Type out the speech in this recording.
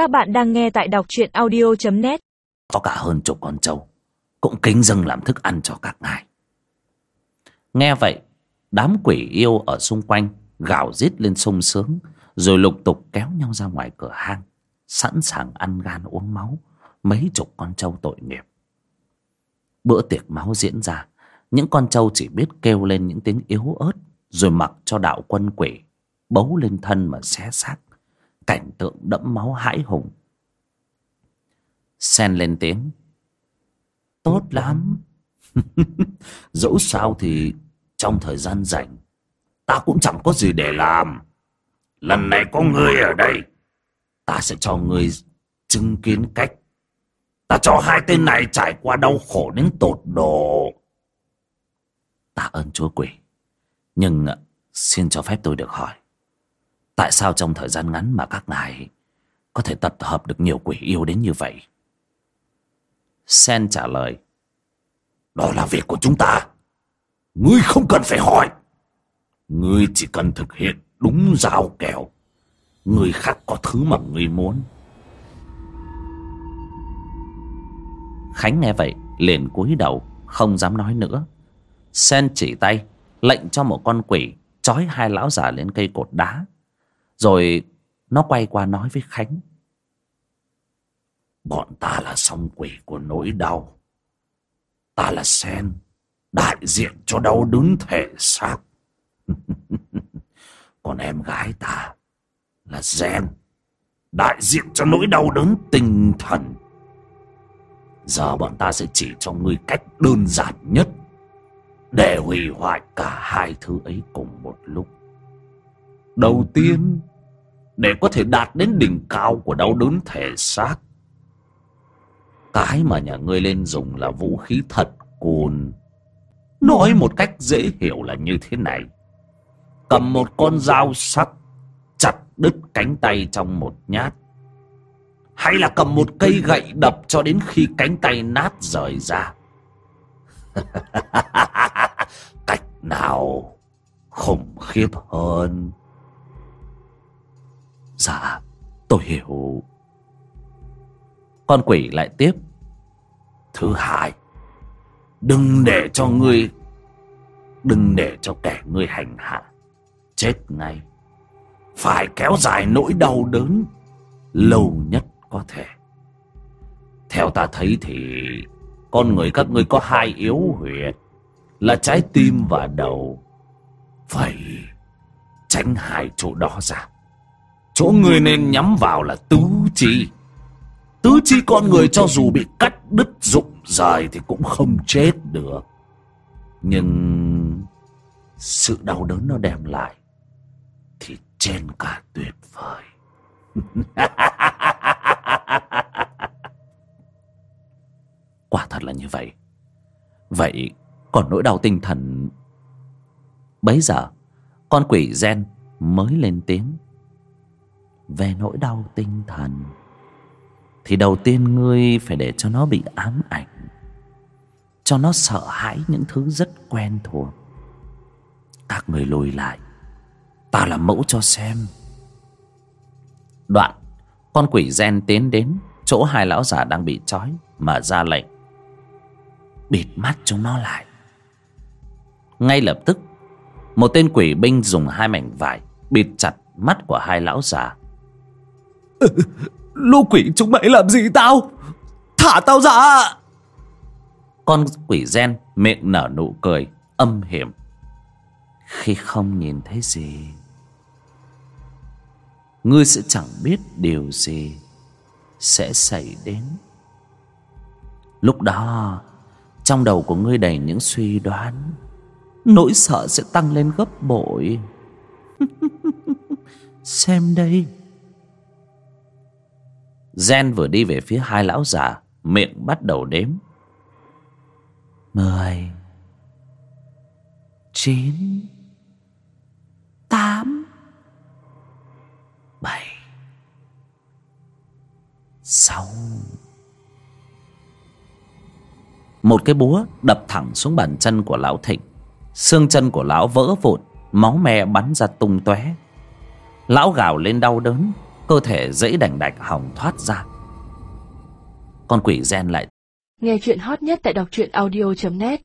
Các bạn đang nghe tại đọc truyện audio.net Có cả hơn chục con trâu, Cũng kính dâng làm thức ăn cho các ngài. Nghe vậy, Đám quỷ yêu ở xung quanh Gào rít lên sung sướng, Rồi lục tục kéo nhau ra ngoài cửa hang, Sẵn sàng ăn gan uống máu Mấy chục con trâu tội nghiệp. Bữa tiệc máu diễn ra, Những con trâu chỉ biết kêu lên những tiếng yếu ớt, Rồi mặc cho đạo quân quỷ Bấu lên thân mà xé xác cảnh tượng đẫm máu hãi hùng. Sen lên tiếng. Tốt lắm. Dẫu sao thì trong thời gian rảnh, ta cũng chẳng có gì để làm. Lần này có ngươi ở đây. Ta sẽ cho ngươi chứng kiến cách. Ta cho hai tên này trải qua đau khổ đến tột độ. Tạ ơn chúa quỷ. Nhưng à, xin cho phép tôi được hỏi. Tại sao trong thời gian ngắn mà các ngài Có thể tập hợp được nhiều quỷ yêu đến như vậy? Sen trả lời, Đó là việc của chúng ta. Ngươi không cần phải hỏi. Ngươi chỉ cần thực hiện đúng giao kèo. Người khác có thứ mà ngươi muốn. Khánh nghe vậy, liền cúi đầu, Không dám nói nữa. Sen chỉ tay, Lệnh cho một con quỷ Trói hai lão già lên cây cột đá rồi nó quay qua nói với Khánh. Bọn ta là song quỷ của nỗi đau. Ta là Sen, đại diện cho đau đớn thể xác. Còn em gái ta là Gen, đại diện cho nỗi đau đớn tinh thần. Giờ bọn ta sẽ chỉ cho ngươi cách đơn giản nhất để hủy hoại cả hai thứ ấy cùng một lúc. Đầu tiên để có thể đạt đến đỉnh cao của đau đớn thể xác. Cái mà nhà ngươi lên dùng là vũ khí thật cùn. Nói một cách dễ hiểu là như thế này. Cầm một con dao sắc, chặt đứt cánh tay trong một nhát. Hay là cầm một cây gậy đập cho đến khi cánh tay nát rời ra. Cách nào khủng khiếp hơn. Dạ tôi hiểu. Con quỷ lại tiếp. Thứ hai, Đừng để cho ngươi, Đừng để cho kẻ ngươi hành hạ Chết ngay. Phải kéo dài nỗi đau đớn Lâu nhất có thể. Theo ta thấy thì, Con người các ngươi có hai yếu huyệt, Là trái tim và đầu. Vậy Tránh hai chỗ đó ra chỗ người nên nhắm vào là tứ chi. Tứ chi con người cho dù bị cắt đứt rụng rời thì cũng không chết được. Nhưng sự đau đớn nó đem lại thì trên cả tuyệt vời. Quả thật là như vậy. Vậy còn nỗi đau tinh thần bấy giờ, con quỷ gen mới lên tiếng về nỗi đau tinh thần, thì đầu tiên ngươi phải để cho nó bị ám ảnh, cho nó sợ hãi những thứ rất quen thuộc. Các người lùi lại, ta làm mẫu cho xem. Đoạn, con quỷ gen tiến đến chỗ hai lão già đang bị trói mà ra lệnh, bịt mắt chúng nó lại. Ngay lập tức, một tên quỷ binh dùng hai mảnh vải bịt chặt mắt của hai lão già Lũ quỷ chúng mày làm gì tao? Thả tao ra! Con quỷ gen miệng nở nụ cười, Âm hiểm. Khi không nhìn thấy gì, Ngươi sẽ chẳng biết điều gì Sẽ xảy đến. Lúc đó, Trong đầu của ngươi đầy những suy đoán, Nỗi sợ sẽ tăng lên gấp bội. Xem đây. Gen vừa đi về phía hai lão già, Miệng bắt đầu đếm. Mười, Chín, Tám, Bảy, Sáu. Một cái búa đập thẳng xuống bàn chân của lão Thịnh. Xương chân của lão vỡ vụn, Máu me bắn ra tung tóe. Lão gào lên đau đớn cơ thể dãy đành đạch hỏng thoát ra. Con quỷ gen lại Nghe chuyện hot nhất tại đọc truyện audio.net